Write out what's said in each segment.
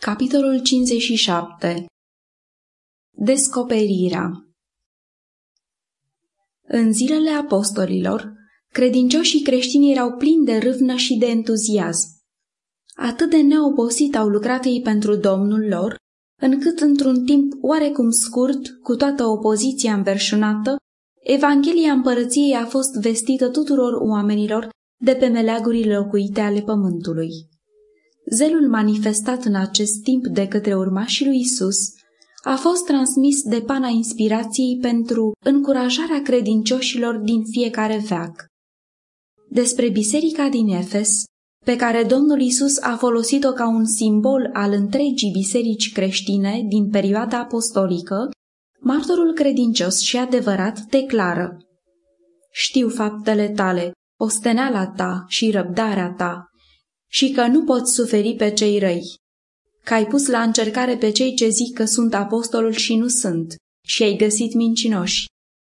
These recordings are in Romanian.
Capitolul 57 Descoperirea În zilele apostolilor, credincioșii creștini erau plini de râvnă și de entuziasm. Atât de neobosit au lucrat ei pentru Domnul lor, încât într-un timp oarecum scurt, cu toată opoziția înverșunată, Evanghelia împărăției a fost vestită tuturor oamenilor de pe meleagurile locuite ale pământului. Zelul manifestat în acest timp de către urmașii lui Isus a fost transmis de pana inspirației pentru încurajarea credincioșilor din fiecare veac. Despre biserica din Efes, pe care Domnul Isus a folosit-o ca un simbol al întregii biserici creștine din perioada apostolică, martorul credincios și adevărat declară Știu faptele tale, osteneala ta și răbdarea ta, și că nu poți suferi pe cei răi, că ai pus la încercare pe cei ce zic că sunt apostolul și nu sunt, și ai găsit mincinoși.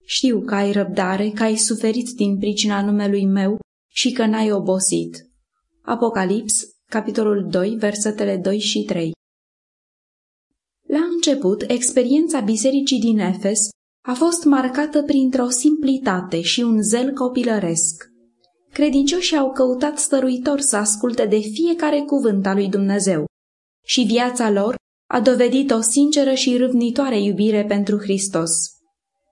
Știu că ai răbdare, că ai suferit din pricina numelui meu și că n-ai obosit. Apocalips, capitolul 2, versetele 2 și 3 La început, experiența bisericii din Efes a fost marcată printr-o simplitate și un zel copilăresc. Credincioșii au căutat stăruitor să asculte de fiecare cuvânt al lui Dumnezeu și viața lor a dovedit o sinceră și râvnitoare iubire pentru Hristos.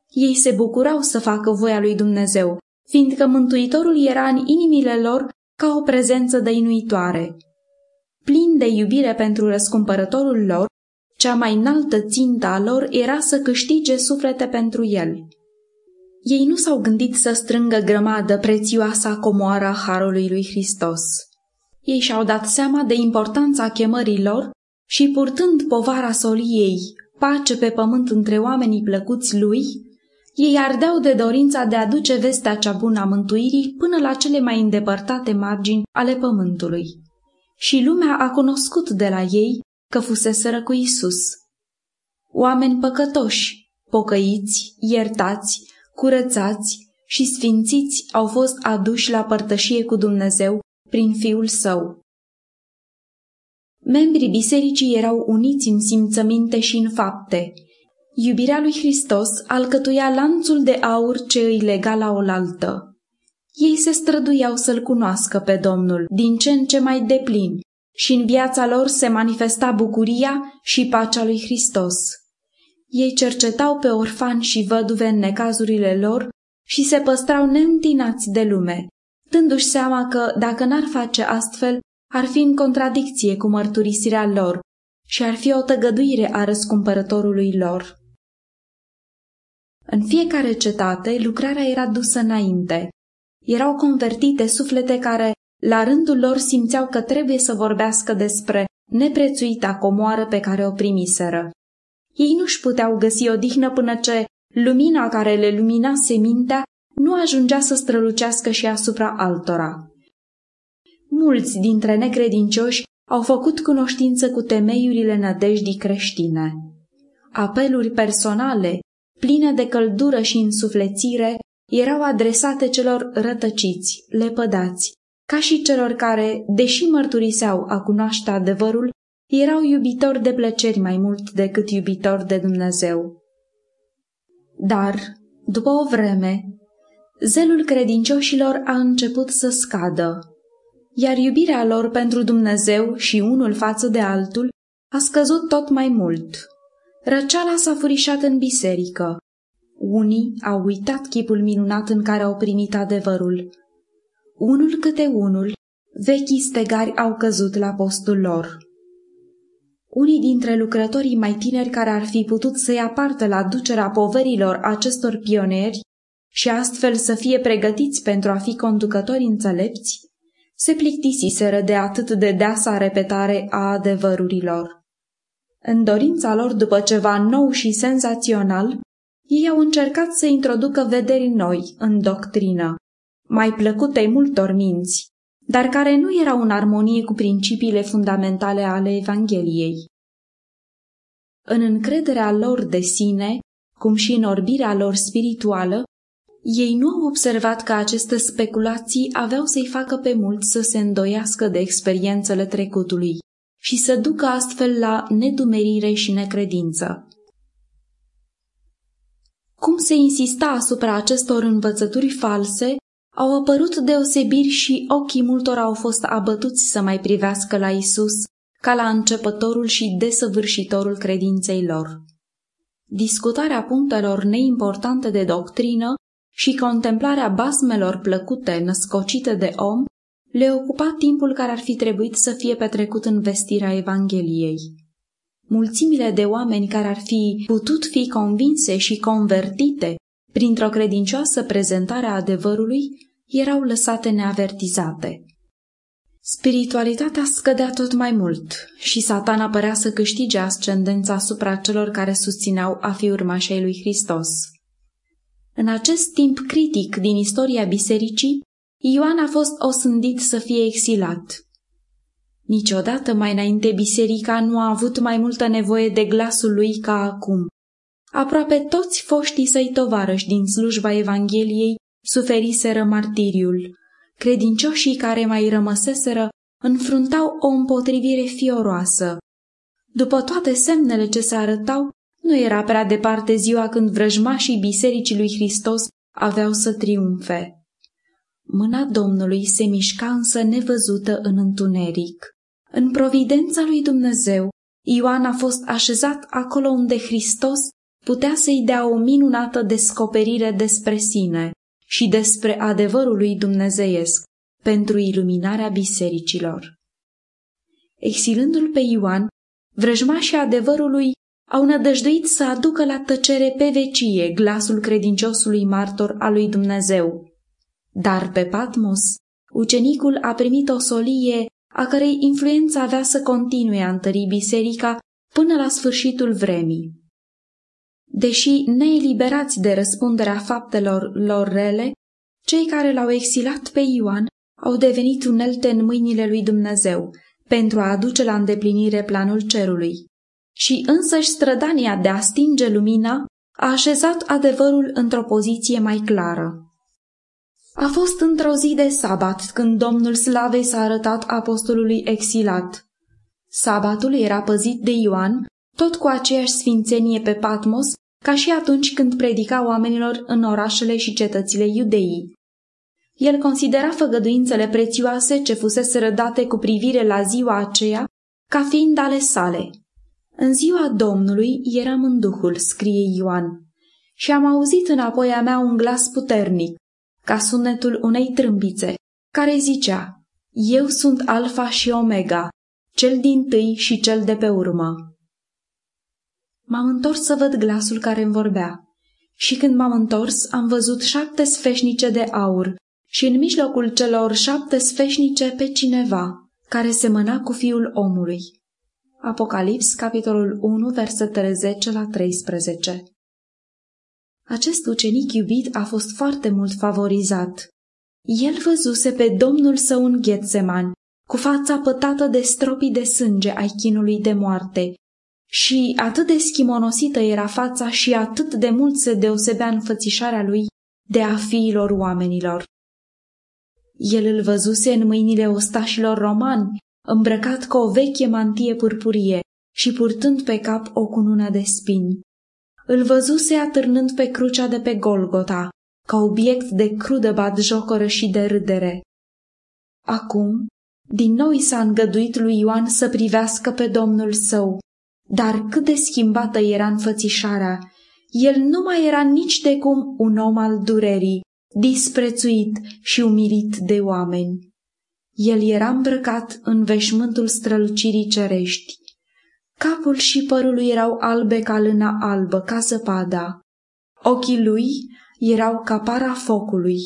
Ei se bucurau să facă voia lui Dumnezeu, fiindcă Mântuitorul era în inimile lor ca o prezență dăinuitoare. Plin de iubire pentru răscumpărătorul lor, cea mai înaltă țintă a lor era să câștige suflete pentru el. Ei nu s-au gândit să strângă grămadă prețioasa comoara Harului lui Hristos. Ei și-au dat seama de importanța chemării lor și purtând povara soliei, pace pe pământ între oamenii plăcuți lui, ei ardeau de dorința de a duce vestea cea bună a mântuirii până la cele mai îndepărtate margini ale pământului. Și lumea a cunoscut de la ei că fuseseră cu Isus. Oameni păcătoși, pocăiți, iertați, curățați și sfințiți au fost aduși la părtășie cu Dumnezeu prin Fiul Său. Membrii bisericii erau uniți în simțăminte și în fapte. Iubirea lui Hristos alcătuia lanțul de aur ce îi lega la oaltă. Ei se străduiau să-L cunoască pe Domnul din ce în ce mai deplin și în viața lor se manifesta bucuria și pacea lui Hristos. Ei cercetau pe orfani și văduve în necazurile lor și se păstrau neîntinați de lume, dându-și seama că, dacă n-ar face astfel, ar fi în contradicție cu mărturisirea lor și ar fi o tăgăduire a răscumpărătorului lor. În fiecare cetate, lucrarea era dusă înainte. Erau convertite suflete care, la rândul lor, simțeau că trebuie să vorbească despre neprețuita comoară pe care o primiseră. Ei nu-și puteau găsi o dihnă până ce lumina care le luminase mintea nu ajungea să strălucească și asupra altora. Mulți dintre necredincioși au făcut cunoștință cu temeiurile nădejdii creștine. Apeluri personale, pline de căldură și însuflețire, erau adresate celor rătăciți, lepădați, ca și celor care, deși mărturiseau a cunoaște adevărul, erau iubitori de plăceri mai mult decât iubitori de Dumnezeu. Dar, după o vreme, zelul credincioșilor a început să scadă, iar iubirea lor pentru Dumnezeu și unul față de altul a scăzut tot mai mult. Răceala s-a furișat în biserică. Unii au uitat chipul minunat în care au primit adevărul. Unul câte unul, vechii stegari au căzut la postul lor. Unii dintre lucrătorii mai tineri care ar fi putut să ia parte la ducerea poverilor acestor pionieri și astfel să fie pregătiți pentru a fi conducători înțelepți, se plictisiseră de atât de deasa repetare a adevărurilor. În dorința lor după ceva nou și senzațional, ei au încercat să introducă vederi noi în doctrină, mai plăcute multor minți, dar care nu erau în armonie cu principiile fundamentale ale Evangheliei. În încrederea lor de sine, cum și în orbirea lor spirituală, ei nu au observat că aceste speculații aveau să-i facă pe mulți să se îndoiască de experiențele trecutului și să ducă astfel la nedumerire și necredință. Cum se insista asupra acestor învățături false, au apărut deosebiri și ochii multor au fost abătuți să mai privească la Isus ca la începătorul și desăvârșitorul credinței lor. Discutarea punctelor neimportante de doctrină și contemplarea basmelor plăcute născocite de om le ocupa timpul care ar fi trebuit să fie petrecut în vestirea Evangheliei. Mulțimile de oameni care ar fi putut fi convinse și convertite printr-o credincioasă prezentare a adevărului erau lăsate neavertizate. Spiritualitatea scădea tot mai mult și satana părea să câștige ascendența asupra celor care susțineau a fi urmașii lui Hristos. În acest timp critic din istoria bisericii, Ioan a fost osândit să fie exilat. Niciodată mai înainte biserica nu a avut mai multă nevoie de glasul lui ca acum. Aproape toți foștii săi tovarăși din slujba Evangheliei suferiseră martiriul. Credincioșii care mai rămăseseră înfruntau o împotrivire fioroasă. După toate semnele ce se arătau, nu era prea departe ziua când vrăjmașii bisericii lui Hristos aveau să triumfe. Mâna Domnului se mișca însă nevăzută în întuneric. În providența lui Dumnezeu, Ioan a fost așezat acolo unde Hristos putea să-i dea o minunată descoperire despre sine și despre adevărul lui dumnezeiesc pentru iluminarea bisericilor. Exilându-l pe Ioan, vrăjmașii adevărului au nădăjduit să aducă la tăcere pe vecie glasul credinciosului martor al lui Dumnezeu. Dar pe Patmos, ucenicul a primit o solie a cărei influență avea să continue a întări biserica până la sfârșitul vremii. Deși neeliberați de răspunderea faptelor lor rele, cei care l-au exilat pe Ioan au devenit unelte în mâinile lui Dumnezeu pentru a aduce la îndeplinire planul cerului. Și însăși strădania de a stinge lumina a așezat adevărul într-o poziție mai clară. A fost într-o zi de sabat când Domnul Slavei s-a arătat apostolului exilat. Sabatul era păzit de Ioan, tot cu aceeași sfințenie pe Patmos, ca și atunci când predica oamenilor în orașele și cetățile iudeii. El considera făgăduințele prețioase ce fusese rădate cu privire la ziua aceea ca fiind ale sale. În ziua Domnului eram în Duhul, scrie Ioan, și am auzit înapoi a mea un glas puternic, ca sunetul unei trâmbițe, care zicea, Eu sunt Alfa și Omega, cel din tâi și cel de pe urmă. M-am întors să văd glasul care îmi vorbea. Și când m-am întors, am văzut șapte sfeșnice de aur și în mijlocul celor șapte sfeșnice pe cineva, care semăna cu fiul omului. Apocalips, capitolul 1, versetele 10 la 13 Acest ucenic iubit a fost foarte mult favorizat. El văzuse pe domnul său în Ghetseman, cu fața pătată de stropii de sânge ai chinului de moarte, și atât de schimonosită era fața și atât de mult se deosebea înfățișarea lui de a fiilor oamenilor. El îl văzuse în mâinile ostașilor romani, îmbrăcat cu o veche mantie purpurie și purtând pe cap o cunună de spini. Îl văzuse atârnând pe crucea de pe Golgota, ca obiect de crudă batjocoră și de râdere. Acum, din nou i s-a îngăduit lui Ioan să privească pe domnul său, dar cât de schimbată era înfățișarea, el nu mai era nici de cum un om al durerii, disprețuit și umilit de oameni. El era îmbrăcat în veșmântul strălucirii cerești. Capul și părul lui erau albe ca lâna albă, ca zăpada. Ochii lui erau ca para focului.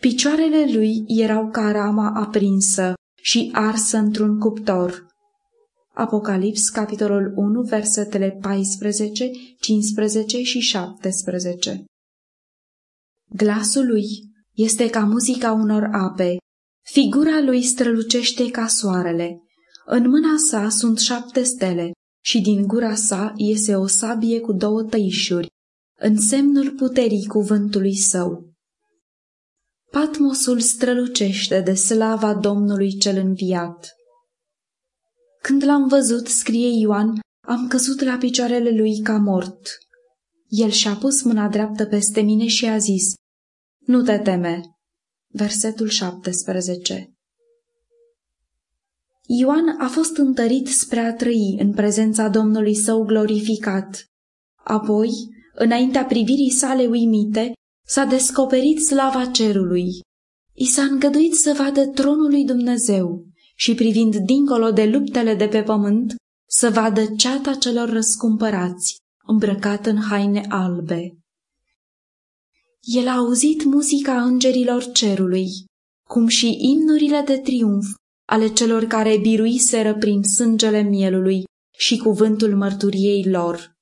Picioarele lui erau ca rama aprinsă și arsă într-un cuptor. Apocalips, capitolul 1, versetele 14, 15 și 17. Glasul lui este ca muzica unor ape, figura lui strălucește ca soarele. În mâna sa sunt șapte stele și din gura sa iese o sabie cu două tăișuri, în semnul puterii cuvântului său. Patmosul strălucește de slava Domnului cel înviat. Când l-am văzut, scrie Ioan, am căzut la picioarele lui ca mort. El și-a pus mâna dreaptă peste mine și a zis, Nu te teme. Versetul 17 Ioan a fost întărit spre a trăi în prezența Domnului său glorificat. Apoi, înaintea privirii sale uimite, s-a descoperit slava cerului. I s-a îngăduit să vadă tronul lui Dumnezeu și privind dincolo de luptele de pe pământ, să vadă ceata celor răscumpărați, îmbrăcat în haine albe. El a auzit muzica îngerilor cerului, cum și imnurile de triumf ale celor care biruiseră prin sângele mielului și cuvântul mărturiei lor.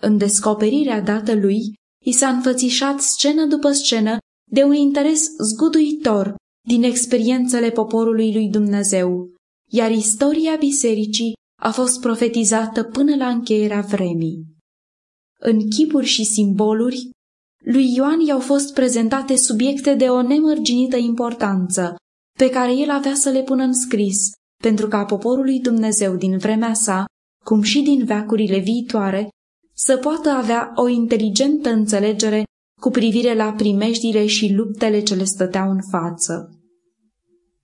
În descoperirea dată lui, i s-a înfățișat scenă după scenă de un interes zguduitor din experiențele poporului lui Dumnezeu, iar istoria bisericii a fost profetizată până la încheierea vremii. În chipuri și simboluri, lui Ioan i-au fost prezentate subiecte de o nemărginită importanță, pe care el avea să le pună în scris, pentru ca poporul lui Dumnezeu din vremea sa, cum și din veacurile viitoare, să poată avea o inteligentă înțelegere cu privire la primejdile și luptele ce le stăteau în față.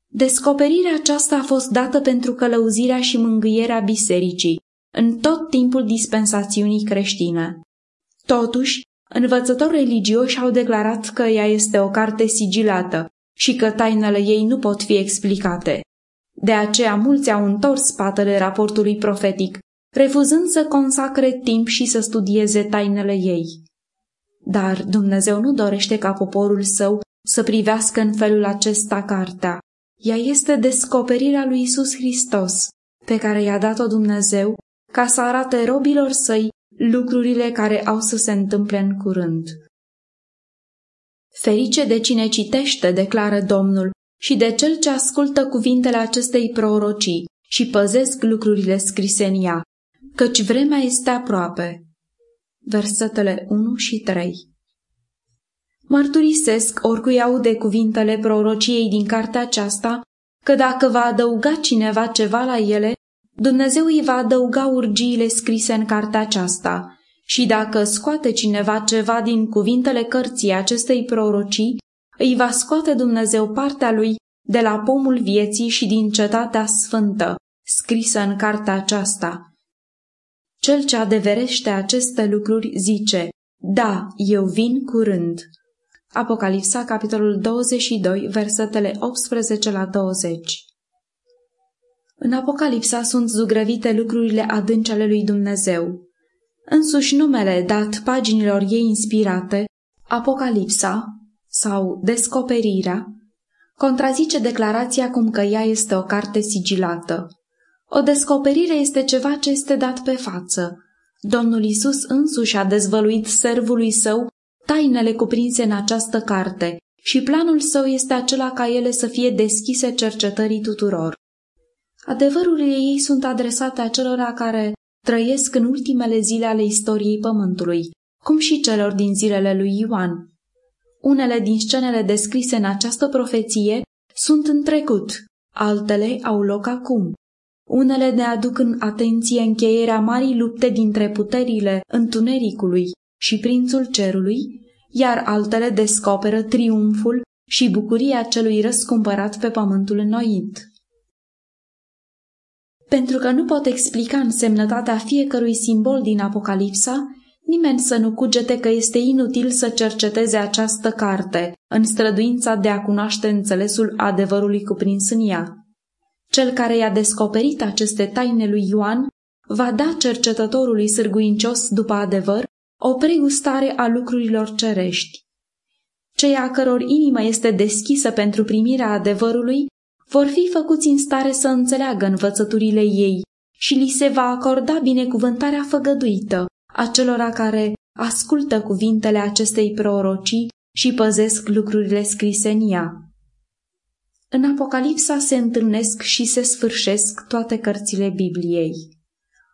Descoperirea aceasta a fost dată pentru călăuzirea și mângâierea bisericii în tot timpul dispensațiunii creștine. Totuși, învățători religioși au declarat că ea este o carte sigilată și că tainele ei nu pot fi explicate. De aceea mulți au întors spatele raportului profetic, refuzând să consacre timp și să studieze tainele ei. Dar Dumnezeu nu dorește ca poporul său să privească în felul acesta cartea. Ea este descoperirea lui Isus Hristos, pe care i-a dat-o Dumnezeu ca să arate robilor săi lucrurile care au să se întâmple în curând. Ferice de cine citește, declară Domnul, și de cel ce ascultă cuvintele acestei prorocii și păzesc lucrurile scrise în ea, căci vremea este aproape. Versetele 1 și 3 Mărturisesc oricui aude cuvintele prorociei din cartea aceasta, că dacă va adăuga cineva ceva la ele, Dumnezeu îi va adăuga urgiile scrise în cartea aceasta și dacă scoate cineva ceva din cuvintele cărții acestei prorocii, îi va scoate Dumnezeu partea lui de la pomul vieții și din cetatea sfântă, scrisă în cartea aceasta. Cel ce adeverește aceste lucruri zice, da, eu vin curând. Apocalipsa, capitolul 22, versetele 18 la 20 În Apocalipsa sunt zugrăvite lucrurile adânci ale lui Dumnezeu. Însuși numele dat paginilor ei inspirate, Apocalipsa sau Descoperirea, contrazice declarația cum că ea este o carte sigilată. O descoperire este ceva ce este dat pe față. Domnul Isus însuși a dezvăluit servului său tainele cuprinse în această carte și planul său este acela ca ele să fie deschise cercetării tuturor. Adevărurile ei sunt adresate acelora care trăiesc în ultimele zile ale istoriei Pământului, cum și celor din zilele lui Ioan. Unele din scenele descrise în această profeție sunt în trecut, altele au loc acum. Unele ne aduc în atenție încheierea marii lupte dintre puterile întunericului și prințul cerului, iar altele descoperă triumful și bucuria celui răscumpărat pe pământul înnoit. Pentru că nu pot explica însemnătatea fiecărui simbol din Apocalipsa, nimeni să nu cugete că este inutil să cerceteze această carte în străduința de a cunoaște înțelesul adevărului cuprins în ea. Cel care i-a descoperit aceste taine lui Ioan va da cercetătorului sârguincios după adevăr o pregustare a lucrurilor cerești. Cei a căror inimă este deschisă pentru primirea adevărului vor fi făcuți în stare să înțeleagă învățăturile ei și li se va acorda binecuvântarea făgăduită acelora care ascultă cuvintele acestei prorocii și păzesc lucrurile scrise în ea. În Apocalipsa se întâlnesc și se sfârșesc toate cărțile Bibliei.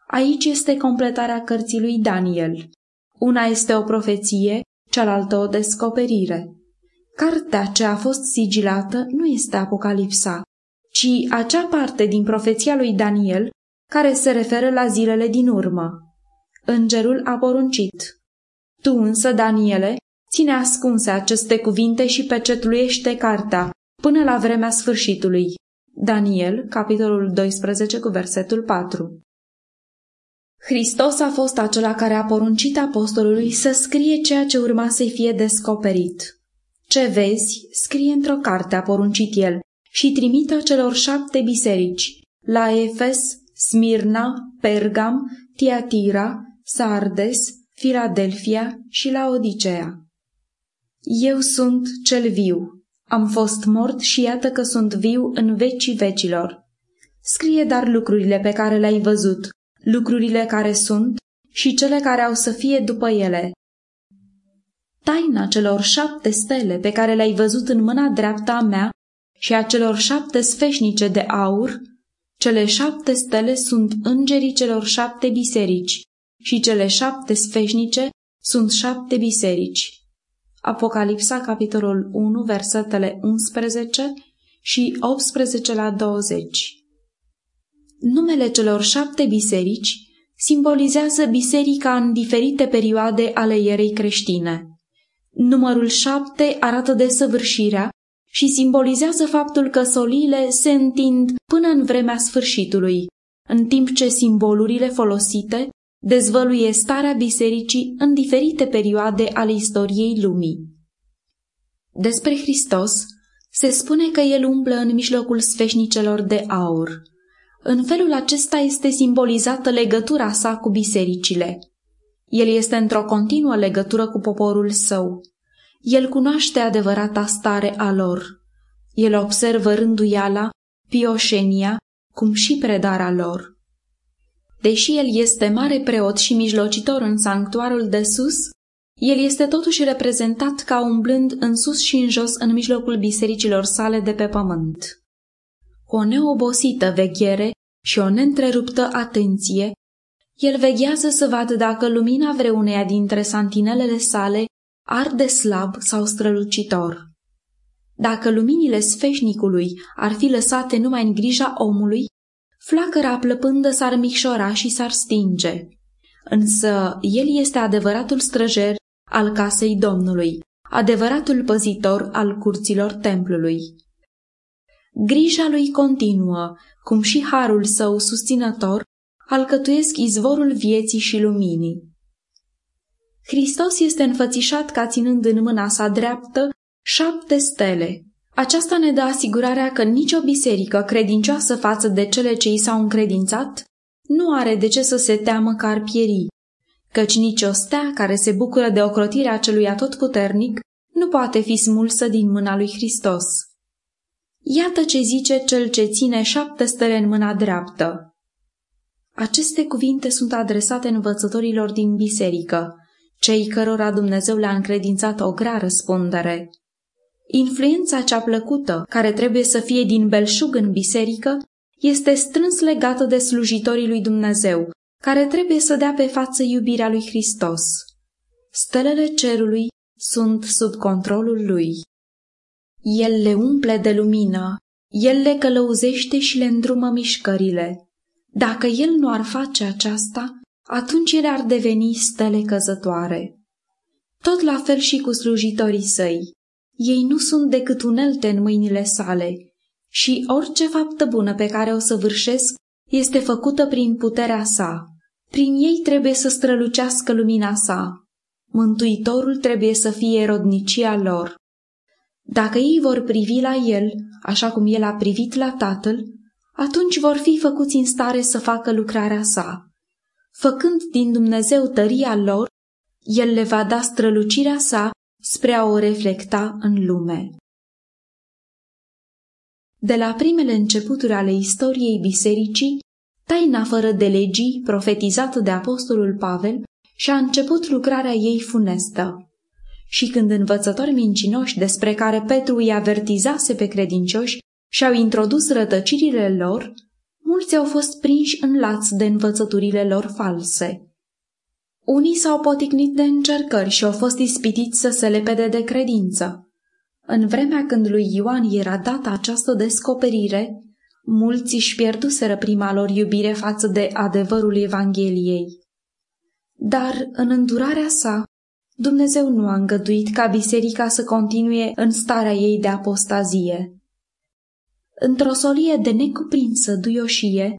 Aici este completarea cărții lui Daniel. Una este o profeție, cealaltă o descoperire. Cartea ce a fost sigilată nu este Apocalipsa, ci acea parte din profeția lui Daniel care se referă la zilele din urmă. Îngerul a poruncit. Tu însă, Daniele, ține ascunse aceste cuvinte și pecetluiește cartea până la vremea sfârșitului. Daniel, capitolul 12 cu versetul 4 Hristos a fost acela care a poruncit apostolului să scrie ceea ce urma să-i fie descoperit. Ce vezi, scrie într-o carte, a poruncit el, și trimită celor șapte biserici, la Efes, Smirna, Pergam, Tiatira, Sardes, Filadelfia și la Odisea. Eu sunt cel viu. Am fost mort și iată că sunt viu în vecii vecilor. Scrie dar lucrurile pe care le-ai văzut, lucrurile care sunt și cele care au să fie după ele. Taina celor șapte stele pe care le-ai văzut în mâna dreapta a mea și a celor șapte sfeșnice de aur, cele șapte stele sunt îngerii celor șapte biserici și cele șapte sfeșnice sunt șapte biserici. Apocalipsa, capitolul 1, versetele 11 și 18 la 20. Numele celor șapte biserici simbolizează biserica în diferite perioade ale ierei creștine. Numărul șapte arată desăvârșirea și simbolizează faptul că soliile se întind până în vremea sfârșitului, în timp ce simbolurile folosite dezvăluie starea bisericii în diferite perioade ale istoriei lumii. Despre Hristos se spune că el umblă în mijlocul sfeșnicelor de aur. În felul acesta este simbolizată legătura sa cu bisericile. El este într-o continuă legătură cu poporul său. El cunoaște adevărata stare a lor. El observă rânduiala, pioșenia, cum și predarea lor. Deși el este mare preot și mijlocitor în sanctuarul de sus, el este totuși reprezentat ca umblând în sus și în jos în mijlocul bisericilor sale de pe pământ. Cu o neobosită veghere și o neîntreruptă atenție, el veghează să vadă dacă lumina vreuneia dintre santinelele sale arde slab sau strălucitor. Dacă luminile sfeșnicului ar fi lăsate numai în grija omului, flacăra plăpândă s-ar micșora și s-ar stinge. Însă el este adevăratul străjer al casei Domnului, adevăratul păzitor al curților templului. Grija lui continuă, cum și harul său susținător, alcătuiesc izvorul vieții și luminii. Hristos este înfățișat ca ținând în mâna sa dreaptă șapte stele, aceasta ne dă asigurarea că nicio biserică credincioasă față de cele ce i s-au încredințat nu are de ce să se teamă că ar pieri, căci nicio stea care se bucură de ocrotirea celui atotputernic nu poate fi smulsă din mâna lui Hristos. Iată ce zice cel ce ține șapte stele în mâna dreaptă. Aceste cuvinte sunt adresate învățătorilor din biserică, cei cărora Dumnezeu le-a încredințat o grea răspundere. Influența cea plăcută, care trebuie să fie din belșug în biserică, este strâns legată de slujitorii lui Dumnezeu, care trebuie să dea pe față iubirea lui Hristos. Stelele cerului sunt sub controlul lui. El le umple de lumină, el le călăuzește și le îndrumă mișcările. Dacă el nu ar face aceasta, atunci ele ar deveni stele căzătoare. Tot la fel și cu slujitorii săi. Ei nu sunt decât unelte în mâinile sale și orice faptă bună pe care o săvârșesc este făcută prin puterea sa. Prin ei trebuie să strălucească lumina sa. Mântuitorul trebuie să fie rodnicia lor. Dacă ei vor privi la el, așa cum el a privit la tatăl, atunci vor fi făcuți în stare să facă lucrarea sa. Făcând din Dumnezeu tăria lor, el le va da strălucirea sa spre a o reflecta în lume. De la primele începuturi ale istoriei bisericii, taina fără de legii, profetizată de apostolul Pavel, și-a început lucrarea ei funestă. Și când învățători mincinoși despre care Petru îi avertizase pe credincioși și-au introdus rătăcirile lor, mulți au fost prinși în laț de învățăturile lor false. Unii s-au poticnit de încercări și au fost ispitiți să se lepede de credință. În vremea când lui Ioan era dată această descoperire, mulți își pierduseră prima lor iubire față de adevărul Evangheliei. Dar, în îndurarea sa, Dumnezeu nu a îngăduit ca biserica să continue în starea ei de apostazie. Într-o solie de necuprinsă duioșie,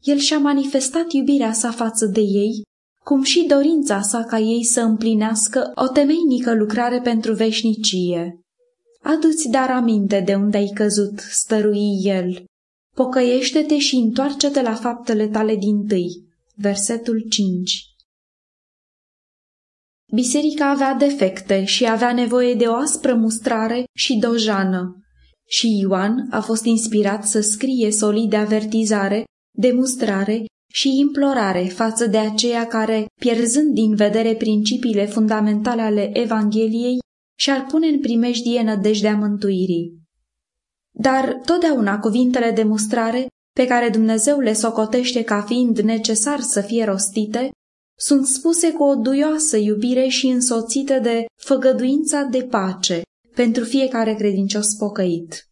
el și-a manifestat iubirea sa față de ei, cum și dorința sa ca ei să împlinească o temeinică lucrare pentru veșnicie. Adu-ți dar aminte de unde ai căzut, stărui el. Pocăiește-te și întoarce-te la faptele tale din tâi. Versetul 5 Biserica avea defecte și avea nevoie de o aspră mustrare și dojană. Și Ioan a fost inspirat să scrie solide avertizare, demustrare și implorare față de aceia care, pierzând din vedere principiile fundamentale ale Evangheliei, și-ar pune în primejdie nădejdea mântuirii. Dar totdeauna cuvintele de mustrare, pe care Dumnezeu le socotește ca fiind necesar să fie rostite, sunt spuse cu o duioasă iubire și însoțite de făgăduința de pace pentru fiecare credincios pocăit.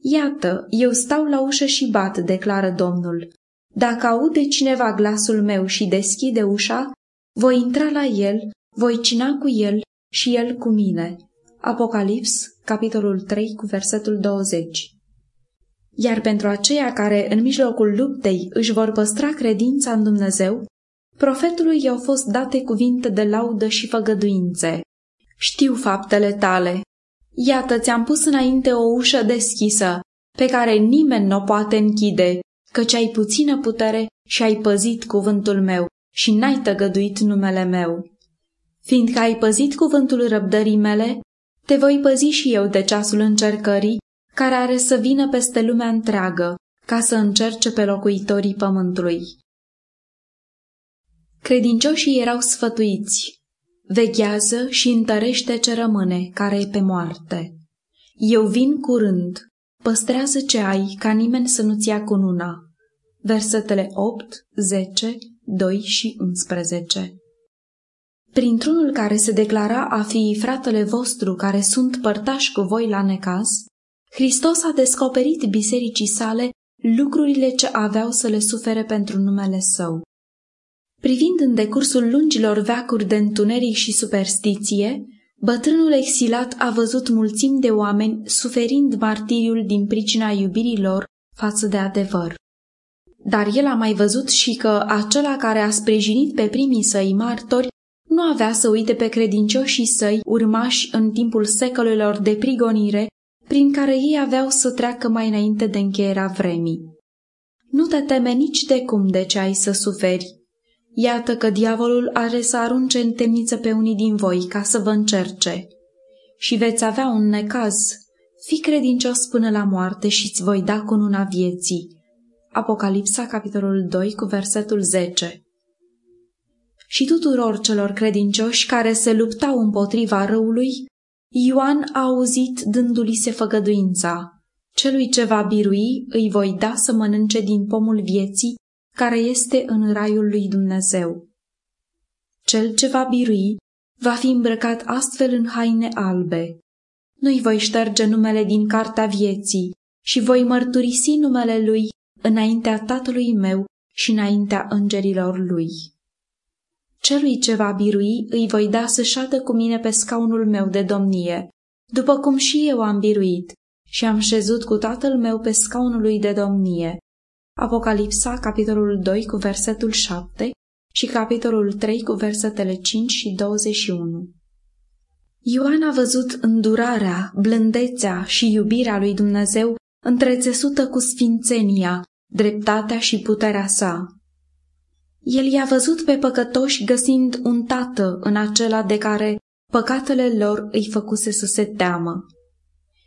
Iată, eu stau la ușă și bat, declară Domnul. Dacă aude cineva glasul meu și deschide ușa, voi intra la el, voi cina cu el și el cu mine. Apocalips, capitolul 3, cu versetul 20. Iar pentru aceia care în mijlocul luptei își vor păstra credința în Dumnezeu, profetului i-au fost date cuvinte de laudă și făgăduințe. Știu faptele tale. Iată, ți-am pus înainte o ușă deschisă, pe care nimeni nu o poate închide, căci ai puțină putere și ai păzit cuvântul meu și n-ai tăgăduit numele meu. Fiindcă ai păzit cuvântul răbdării mele, te voi păzi și eu de ceasul încercării, care are să vină peste lumea întreagă, ca să încerce pe locuitorii pământului. Credincioșii erau sfătuiți. Veghează și întărește ce rămâne, care e pe moarte. Eu vin curând, păstrează ce ai, ca nimeni să nu-ți ia cununa. Versetele 8, 10, 2 și 11 Printr-unul care se declara a fi fratele vostru care sunt părtași cu voi la necaz, Hristos a descoperit bisericii sale lucrurile ce aveau să le sufere pentru numele său. Privind în decursul lungilor veacuri de întuneric și superstiție, bătrânul exilat a văzut mulțimi de oameni suferind martiriul din pricina iubirii lor față de adevăr. Dar el a mai văzut și că acela care a sprijinit pe primii săi martori nu avea să uite pe credincioșii săi urmași în timpul secolelor de prigonire prin care ei aveau să treacă mai înainte de încheierea vremii. Nu te teme nici de cum de ce ai să suferi, Iată că diavolul are să arunce în temniță pe unii din voi ca să vă încerce. Și veți avea un necaz. Fi credincios până la moarte și îți voi da cununa vieții. Apocalipsa, capitolul 2, cu versetul 10 Și tuturor celor credincioși care se luptau împotriva răului, Ioan a auzit dându-li se făgăduința. Celui ce va birui îi voi da să mănânce din pomul vieții care este în raiul lui Dumnezeu. Cel ce va birui va fi îmbrăcat astfel în haine albe. Nu-i voi șterge numele din cartea vieții și voi mărturisi numele lui înaintea tatălui meu și înaintea îngerilor lui. Celui ce va birui îi voi da să șadă cu mine pe scaunul meu de domnie, după cum și eu am biruit și am șezut cu tatăl meu pe scaunul lui de domnie Apocalipsa, capitolul 2 cu versetul 7 și capitolul 3 cu versetele 5 și 21. Ioan a văzut îndurarea, blândețea și iubirea lui Dumnezeu întrețesută cu sfințenia, dreptatea și puterea sa. El i-a văzut pe păcătoși găsind un tată în acela de care păcatele lor îi făcuse să se teamă.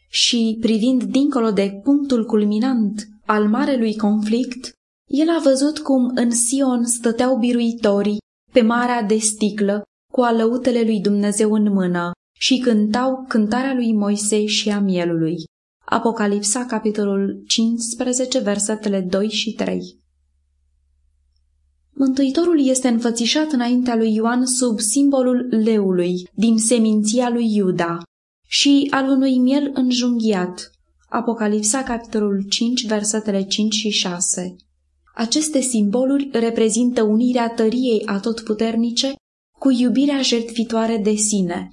Și, privind dincolo de punctul culminant al marelui conflict, el a văzut cum în Sion stăteau biruitorii pe marea de sticlă cu alăutele lui Dumnezeu în mână și cântau cântarea lui Moise și a mielului. Apocalipsa, capitolul 15, versetele 2 și 3 Mântuitorul este înfățișat înaintea lui Ioan sub simbolul leului din seminția lui Iuda și al unui miel înjunghiat, Apocalipsa, capitolul 5, versetele 5 și 6. Aceste simboluri reprezintă unirea tăriei atotputernice cu iubirea jertfitoare de sine.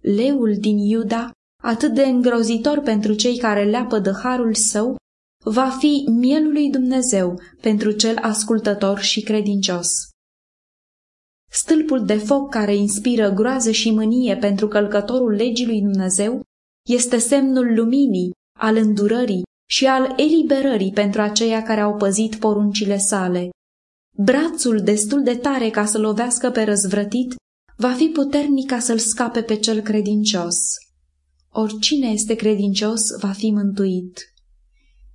Leul din Iuda, atât de îngrozitor pentru cei care leapă de harul său, va fi mielul lui Dumnezeu pentru cel ascultător și credincios. Stâlpul de foc care inspiră groază și mânie pentru călcătorul legii lui Dumnezeu este semnul luminii, al îndurării și al eliberării pentru aceia care au păzit poruncile sale. Brațul destul de tare ca să lovească pe răzvrătit va fi puternic ca să-l scape pe cel credincios. Oricine este credincios va fi mântuit.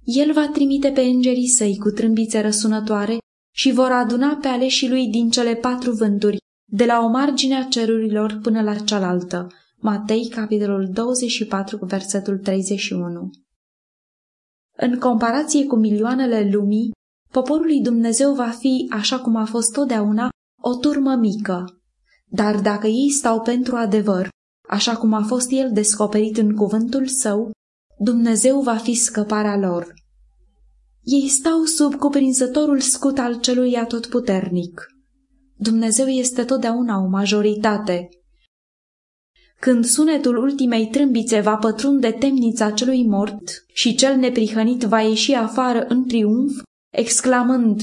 El va trimite pe îngerii săi cu trâmbițe răsunătoare și vor aduna pe aleșii lui din cele patru vânturi, de la o margine a cerurilor până la cealaltă. Matei, capitolul 24, versetul 31. În comparație cu milioanele lumii, poporul lui Dumnezeu va fi, așa cum a fost totdeauna, o turmă mică. Dar dacă ei stau pentru adevăr, așa cum a fost el descoperit în cuvântul său, Dumnezeu va fi scăparea lor. Ei stau sub cuprinzătorul scut al celui atotputernic. Dumnezeu este totdeauna o majoritate. Când sunetul ultimei trâmbițe va pătrunde temnița celui mort și cel neprihănit va ieși afară în triumf, exclamând,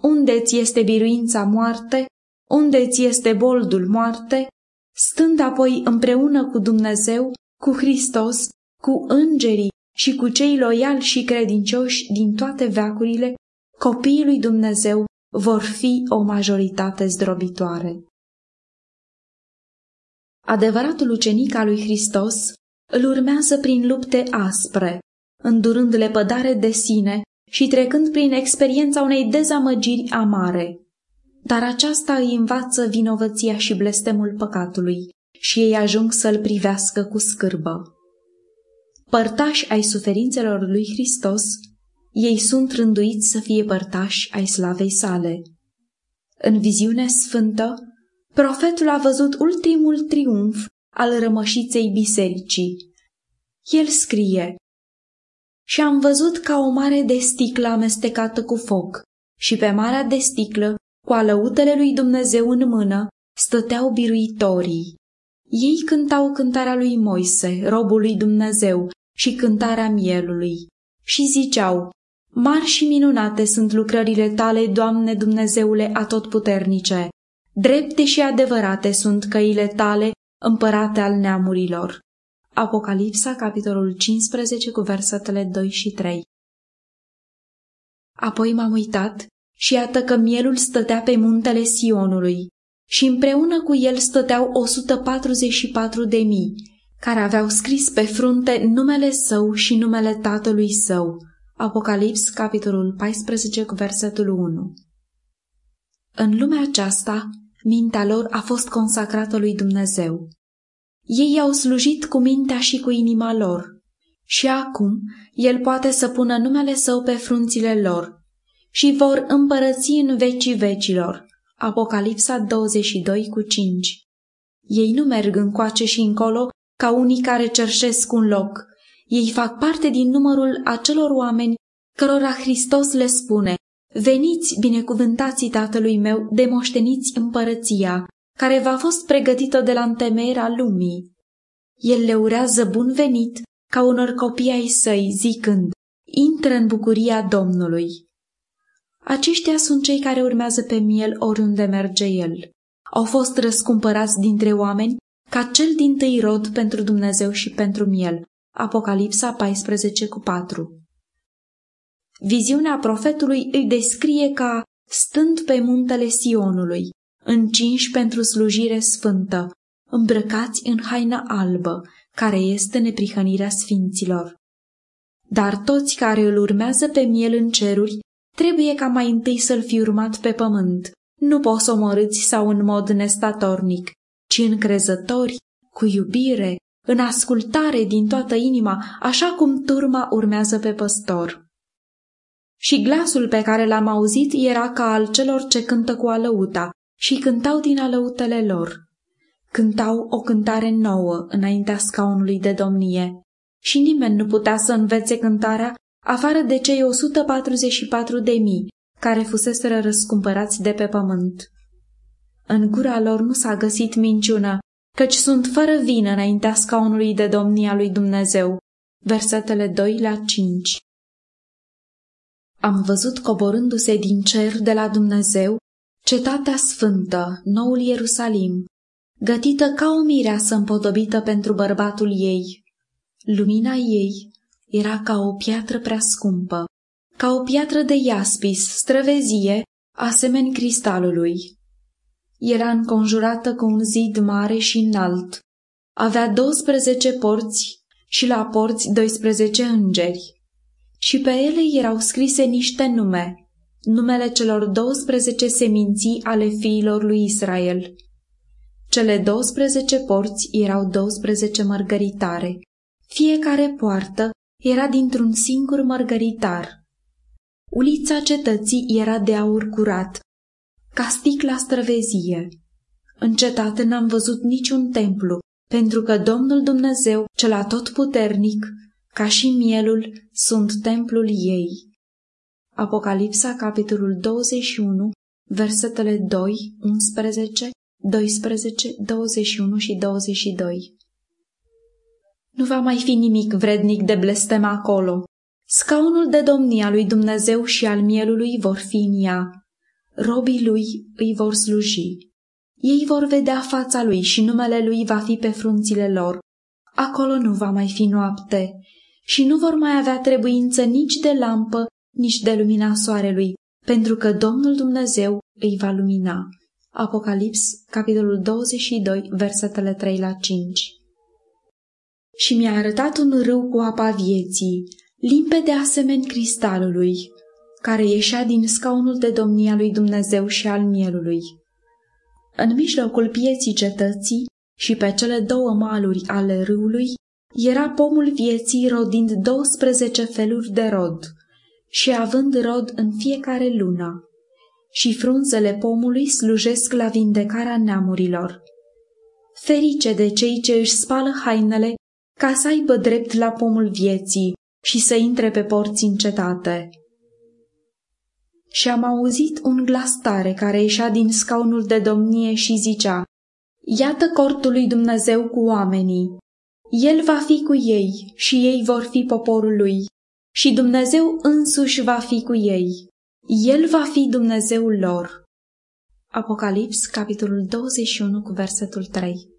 Unde ți este biruința moarte? Unde ți este boldul moarte? Stând apoi împreună cu Dumnezeu, cu Hristos, cu îngerii și cu cei loiali și credincioși din toate veacurile, copiii lui Dumnezeu vor fi o majoritate zdrobitoare. Adevăratul ucenic al lui Hristos îl urmează prin lupte aspre, îndurând lepădare de sine și trecând prin experiența unei dezamăgiri amare. Dar aceasta îi învață vinovăția și blestemul păcatului și ei ajung să-l privească cu scârbă părtași ai suferințelor lui Hristos, ei sunt rânduiți să fie părtași ai slavei sale. În viziune sfântă, profetul a văzut ultimul triumf al rămășiței bisericii. El scrie, Și am văzut ca o mare de sticlă amestecată cu foc, și pe marea de sticlă, cu alăutele lui Dumnezeu în mână, stăteau biruitorii. Ei cântau cântarea lui Moise, robul lui Dumnezeu, și cântarea mielului. Și ziceau, Mari și minunate sunt lucrările tale, Doamne Dumnezeule atotputernice, drepte și adevărate sunt căile tale, împărate al neamurilor. Apocalipsa, capitolul 15, cu versetele 2 și 3 Apoi m-am uitat și iată că mielul stătea pe muntele Sionului și împreună cu el stăteau 144 de mii care aveau scris pe frunte numele său și numele tatălui său. Apocalips, capitolul 14, versetul 1. În lumea aceasta, mintea lor a fost consacrată lui Dumnezeu. Ei au slujit cu mintea și cu inima lor. Și acum, El poate să pună numele Său pe frunțile lor și vor împărăți în vecii vecilor. Apocalipsa 22 cu 5 Ei nu merg încoace și încolo ca unii care cerșesc un loc. Ei fac parte din numărul acelor oameni cărora Hristos le spune, Veniți, binecuvântații tatălui meu, de moșteniți împărăția, care v-a fost pregătită de la întemeierea lumii. El le urează bun venit ca unor copii ai săi, zicând, intră în bucuria Domnului. Aceștia sunt cei care urmează pe miel oriunde merge el. Au fost răscumpărați dintre oameni ca cel din tâi rod pentru Dumnezeu și pentru miel. Apocalipsa 14 cu 4 Viziunea profetului îi descrie ca stând pe muntele Sionului, încinși pentru slujire sfântă, îmbrăcați în haina albă, care este neprihănirea sfinților. Dar toți care îl urmează pe miel în ceruri, trebuie ca mai întâi să-l fi urmat pe pământ, nu posomorâți sau în mod nestatornic, ci încrezători, cu iubire, în ascultare din toată inima, așa cum turma urmează pe păstor. Și glasul pe care l-am auzit era ca al celor ce cântă cu alăuta și cântau din alăutele lor. Cântau o cântare nouă înaintea scaunului de domnie. și nimeni nu putea să învețe cântarea afară de cei 144 de mii care fuseseră răscumpărați de pe pământ. În gura lor nu s-a găsit minciună, căci sunt fără vină înaintea scaunului de domnia lui Dumnezeu. Versetele 2 la 5 Am văzut coborându-se din cer de la Dumnezeu cetatea sfântă, noul Ierusalim, gătită ca o mireasă împodobită pentru bărbatul ei. Lumina ei era ca o piatră prea scumpă, ca o piatră de iaspis, străvezie, asemeni cristalului. Era înconjurată cu un zid mare și înalt. Avea 12 porți și la porți 12 îngeri. Și pe ele erau scrise niște nume, numele celor 12 seminții ale fiilor lui Israel. Cele 12 porți erau 12 mărgăritare. Fiecare poartă era dintr-un singur mărgăritar. Ulița cetății era de aur curat, ca sticla străvezie. În cetate n-am văzut niciun templu, pentru că Domnul Dumnezeu, cel atotputernic, ca și mielul, sunt templul ei. Apocalipsa, capitolul 21, versetele 2, 11, 12, 21 și 22 Nu va mai fi nimic vrednic de blestem acolo. Scaunul de domnia lui Dumnezeu și al mielului vor fi în ea. Robii lui îi vor sluji. Ei vor vedea fața lui și numele lui va fi pe frunțile lor. Acolo nu va mai fi noapte și nu vor mai avea trebuință nici de lampă, nici de lumina soarelui, pentru că Domnul Dumnezeu îi va lumina. Apocalips, capitolul 22, versetele 3 la 5 Și mi-a arătat un râu cu apa vieții, limpede asemeni cristalului, care ieșea din scaunul de domnia lui Dumnezeu și al mielului. În mijlocul pieții cetății și pe cele două maluri ale râului era pomul vieții rodind 12 feluri de rod și având rod în fiecare lună. Și frunzele pomului slujesc la vindecarea neamurilor. Ferice de cei ce își spală hainele ca să aibă drept la pomul vieții și să intre pe porți în cetate. Și am auzit un glas tare care ieșea din scaunul de domnie și zicea, Iată cortul lui Dumnezeu cu oamenii. El va fi cu ei și ei vor fi poporul lui și Dumnezeu însuși va fi cu ei. El va fi Dumnezeul lor. Apocalips, capitolul 21, cu versetul 3